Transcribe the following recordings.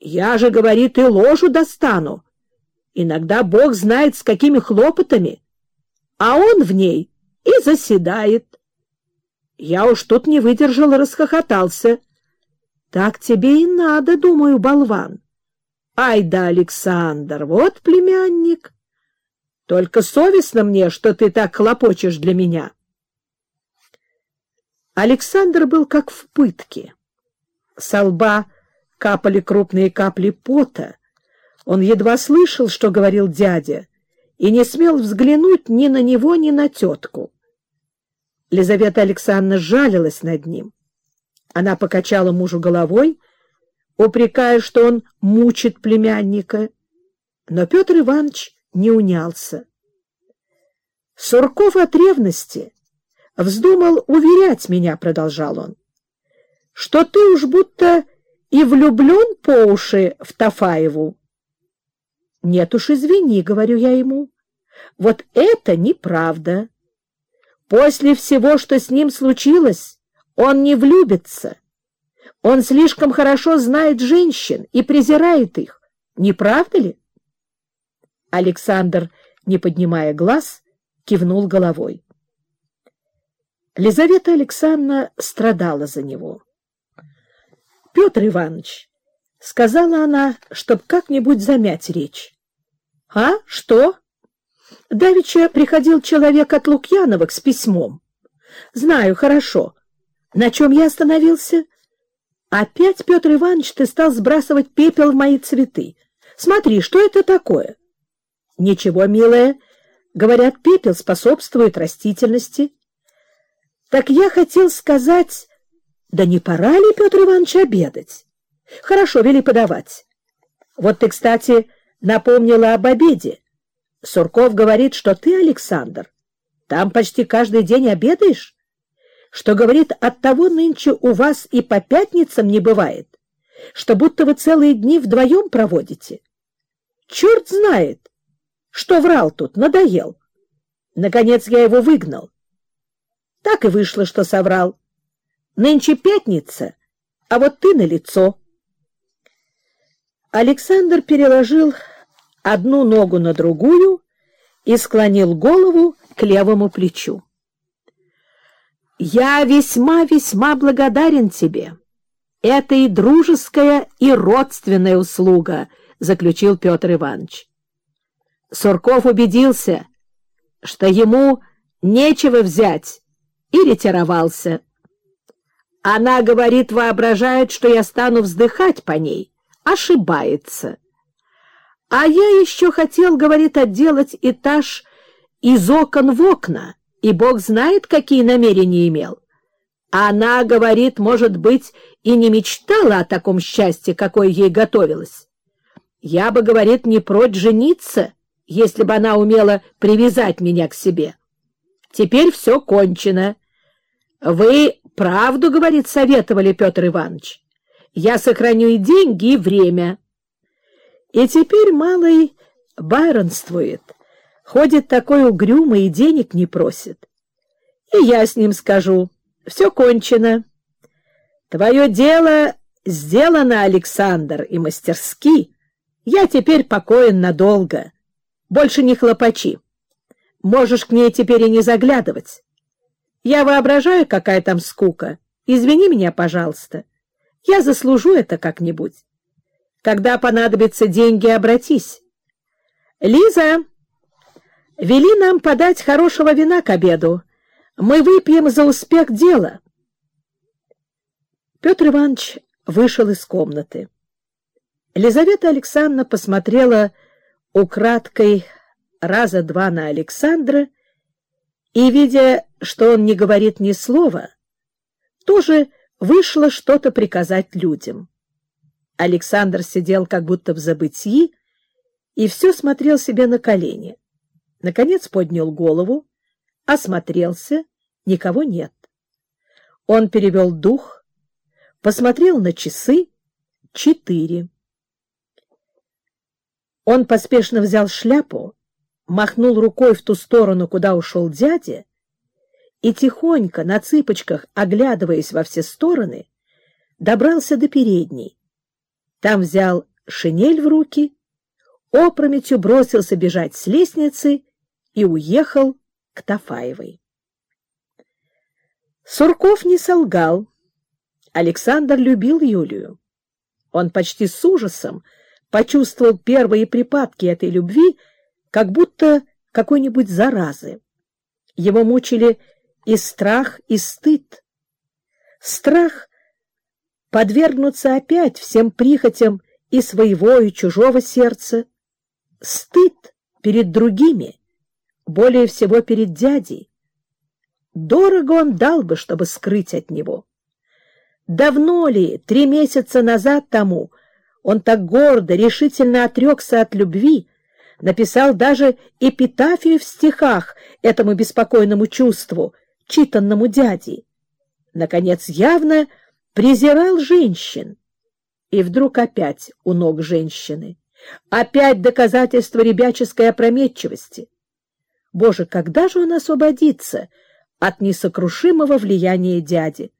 Я же, говорит, и ложу достану. Иногда Бог знает, с какими хлопотами, а он в ней и заседает. Я уж тут не выдержал и расхохотался. Так тебе и надо, думаю, болван. Ай да, Александр, вот племянник. Только совестно мне, что ты так хлопочешь для меня. Александр был как в пытке. Со лба капали крупные капли пота. Он едва слышал, что говорил дядя, и не смел взглянуть ни на него, ни на тетку. Лизавета Александровна жалилась над ним. Она покачала мужу головой, упрекая, что он мучит племянника. Но Петр Иванович не унялся. Сурков от ревности вздумал уверять меня, — продолжал он, — что ты уж будто и влюблен по уши в Тафаеву. — Нет уж, извини, — говорю я ему, — вот это неправда. После всего, что с ним случилось, он не влюбится. Он слишком хорошо знает женщин и презирает их. Не правда ли? Александр, не поднимая глаз, кивнул головой. Лизавета Александровна страдала за него. — Петр Иванович, — сказала она, чтоб как-нибудь замять речь. — А? Что? Давеча приходил человек от Лукьяновых с письмом. Знаю, хорошо. На чем я остановился? Опять, Петр Иванович, ты стал сбрасывать пепел в мои цветы. Смотри, что это такое? Ничего, милая. Говорят, пепел способствует растительности. Так я хотел сказать... Да не пора ли, Петр Иванович, обедать? Хорошо, вели подавать. Вот ты, кстати, напомнила об обеде. Сурков говорит, что ты, Александр, там почти каждый день обедаешь, что, говорит, от того нынче у вас и по пятницам не бывает, что будто вы целые дни вдвоем проводите. Черт знает, что врал тут, надоел. Наконец я его выгнал. Так и вышло, что соврал. Нынче пятница, а вот ты на лицо. Александр переложил одну ногу на другую и склонил голову к левому плечу. «Я весьма-весьма благодарен тебе. Это и дружеская, и родственная услуга», — заключил Петр Иванович. Сурков убедился, что ему нечего взять, и ретировался. Она, говорит, воображает, что я стану вздыхать по ней. Ошибается. А я еще хотел, говорит, отделать этаж из окон в окна, и Бог знает, какие намерения имел. Она, говорит, может быть, и не мечтала о таком счастье, какое ей готовилось. Я бы, говорит, не прочь жениться, если бы она умела привязать меня к себе. Теперь все кончено. Вы правду, говорит, советовали, Петр Иванович. Я сохраню и деньги, и время. И теперь малый байронствует, ходит такой угрюмый и денег не просит. И я с ним скажу, все кончено. Твое дело сделано, Александр, и мастерски. Я теперь покоен надолго. Больше не хлопачи. Можешь к ней теперь и не заглядывать. Я воображаю, какая там скука. Извини меня, пожалуйста. Я заслужу это как-нибудь. Когда понадобятся деньги, обратись. Лиза, вели нам подать хорошего вина к обеду. Мы выпьем за успех дела. Петр Иванович вышел из комнаты. Елизавета Александровна посмотрела украдкой раза два на Александра и, видя, что он не говорит ни слова, тоже вышла что-то приказать людям. Александр сидел как будто в забытии и все смотрел себе на колени. Наконец поднял голову, осмотрелся, никого нет. Он перевел дух, посмотрел на часы — четыре. Он поспешно взял шляпу, махнул рукой в ту сторону, куда ушел дядя, и тихонько, на цыпочках, оглядываясь во все стороны, добрался до передней там взял шинель в руки, опрометью бросился бежать с лестницы и уехал к Тафаевой. Сурков не солгал. Александр любил Юлию. Он почти с ужасом почувствовал первые припадки этой любви, как будто какой-нибудь заразы. Его мучили и страх, и стыд. Страх подвергнуться опять всем прихотям и своего, и чужого сердца. Стыд перед другими, более всего перед дядей. Дорого он дал бы, чтобы скрыть от него. Давно ли, три месяца назад тому, он так гордо, решительно отрекся от любви, написал даже эпитафию в стихах этому беспокойному чувству, читанному дядей. Наконец, явно презирал женщин. И вдруг опять у ног женщины. Опять доказательство ребяческой опрометчивости. Боже, когда же он освободится от несокрушимого влияния дяди?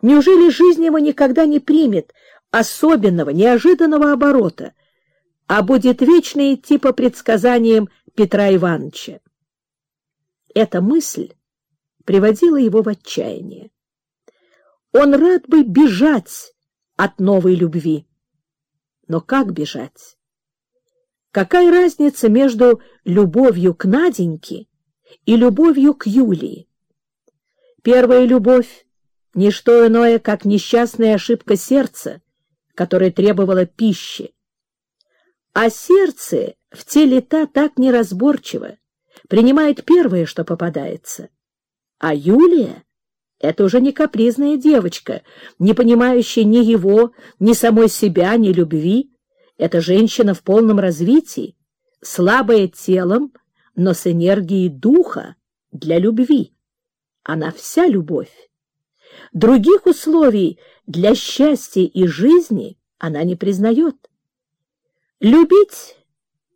Неужели жизнь его никогда не примет особенного, неожиданного оборота, а будет вечно идти по предсказаниям Петра Ивановича? Эта мысль приводила его в отчаяние. Он рад бы бежать от новой любви. Но как бежать? Какая разница между любовью к Наденьке и любовью к Юлии? Первая любовь — не что иное, как несчастная ошибка сердца, которая требовала пищи. А сердце в те лета так неразборчиво, принимает первое, что попадается. А Юлия — это уже не капризная девочка, не понимающая ни его, ни самой себя, ни любви. Это женщина в полном развитии, слабая телом, но с энергией духа для любви. Она вся любовь. Других условий для счастья и жизни она не признает. Любить,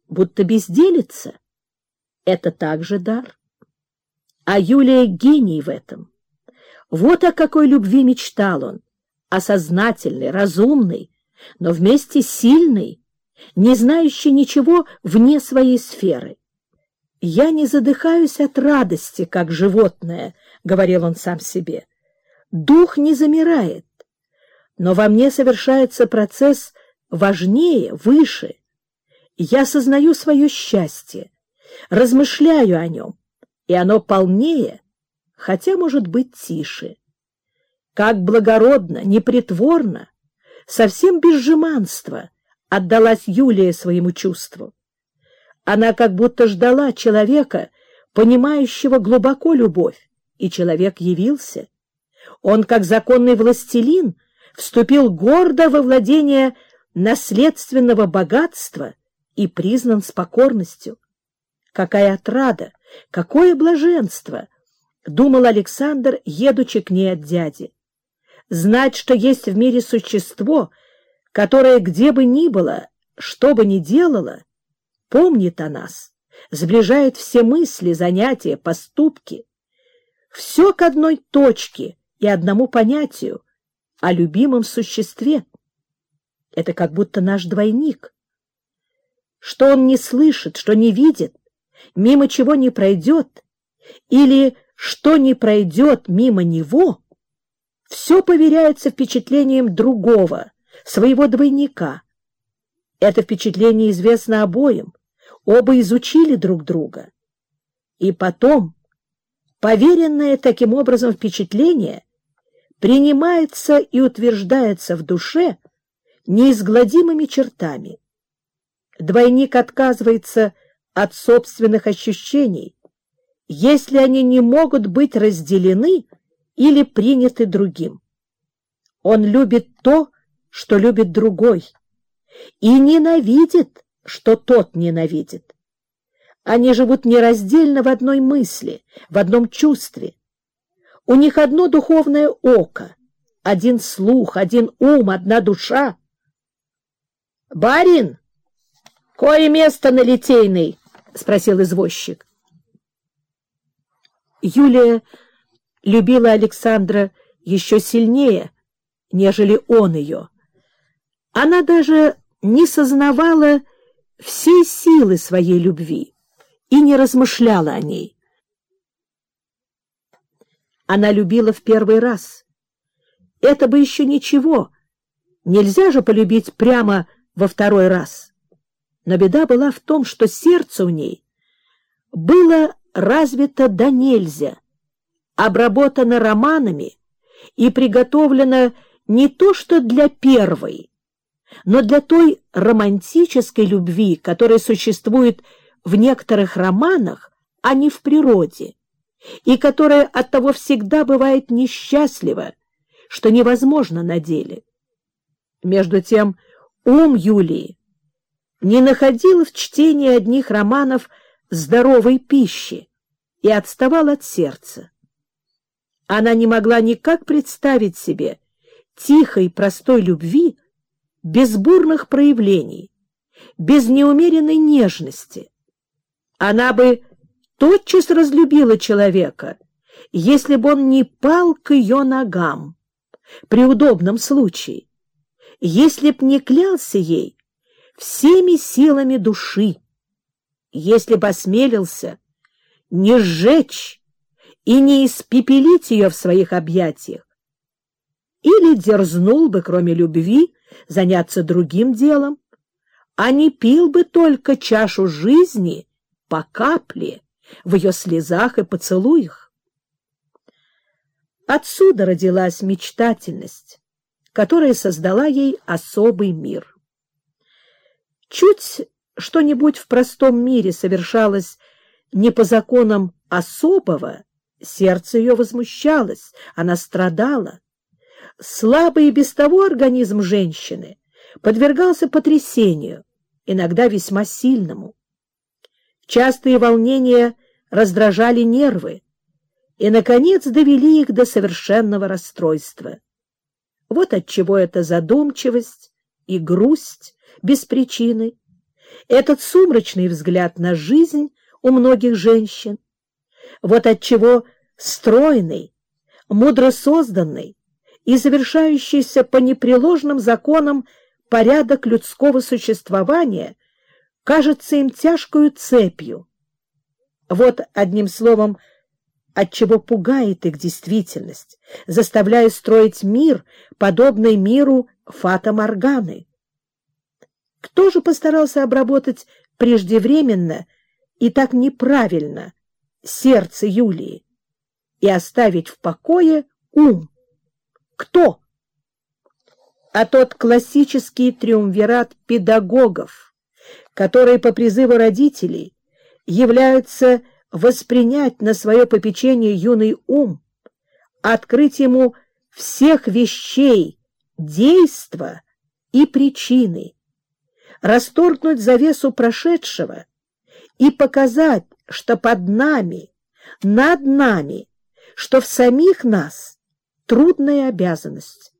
будто безделиться, это также дар. А Юлия — гений в этом. Вот о какой любви мечтал он, осознательный, разумный, но вместе сильный, не знающий ничего вне своей сферы. «Я не задыхаюсь от радости, как животное», — говорил он сам себе. «Дух не замирает, но во мне совершается процесс важнее, выше. Я сознаю свое счастье, размышляю о нем, и оно полнее, хотя, может быть, тише. Как благородно, непритворно, совсем без жеманства отдалась Юлия своему чувству. Она как будто ждала человека, понимающего глубоко любовь, и человек явился. Он, как законный властелин, вступил гордо во владение наследственного богатства и признан с покорностью. Какая отрада, какое блаженство! — думал Александр, едучи к ней от дяди. Знать, что есть в мире существо, которое где бы ни было, что бы ни делало, помнит о нас, сближает все мысли, занятия, поступки. Все к одной точке и одному понятию — о любимом существе. Это как будто наш двойник. Что он не слышит, что не видит, мимо чего не пройдет, или что не пройдет мимо него, все поверяется впечатлением другого, своего двойника. Это впечатление известно обоим, оба изучили друг друга. И потом, поверенное таким образом впечатление принимается и утверждается в душе неизгладимыми чертами. Двойник отказывается от собственных ощущений, если они не могут быть разделены или приняты другим. Он любит то, что любит другой, и ненавидит, что тот ненавидит. Они живут нераздельно в одной мысли, в одном чувстве. У них одно духовное око, один слух, один ум, одна душа. «Барин!» «Кое место на Литейной?» — спросил извозчик. Юлия любила Александра еще сильнее, нежели он ее. Она даже не сознавала всей силы своей любви и не размышляла о ней. Она любила в первый раз. Это бы еще ничего. Нельзя же полюбить прямо во второй раз. Но беда была в том, что сердце у ней было развито до нельзя, обработано романами и приготовлено не то что для первой, но для той романтической любви, которая существует в некоторых романах, а не в природе, и которая оттого всегда бывает несчастлива, что невозможно на деле. Между тем, ум Юлии не находил в чтении одних романов здоровой пищи и отставал от сердца. Она не могла никак представить себе тихой, простой любви без бурных проявлений, без неумеренной нежности. Она бы тотчас разлюбила человека, если бы он не пал к ее ногам при удобном случае, если б не клялся ей всеми силами души, если бы осмелился не сжечь и не испепелить ее в своих объятиях, или дерзнул бы, кроме любви, заняться другим делом, а не пил бы только чашу жизни по капле в ее слезах и поцелуях. Отсюда родилась мечтательность, которая создала ей особый мир. Чуть что-нибудь в простом мире совершалось не по законам особого, сердце ее возмущалось, она страдала. Слабый и без того организм женщины подвергался потрясению, иногда весьма сильному. Частые волнения раздражали нервы и, наконец, довели их до совершенного расстройства. Вот отчего эта задумчивость и грусть без причины, этот сумрачный взгляд на жизнь у многих женщин, вот отчего стройный, мудро созданный и завершающийся по непреложным законам порядок людского существования кажется им тяжкою цепью. Вот, одним словом, отчего пугает их действительность, заставляя строить мир, подобный миру Фата Морганы. Кто же постарался обработать преждевременно и так неправильно сердце Юлии и оставить в покое ум? Кто? А тот классический триумвират педагогов, которые по призыву родителей являются воспринять на свое попечение юный ум, открыть ему всех вещей, действа и причины, расторгнуть завесу прошедшего и показать, что под нами, над нами, что в самих нас трудная обязанность.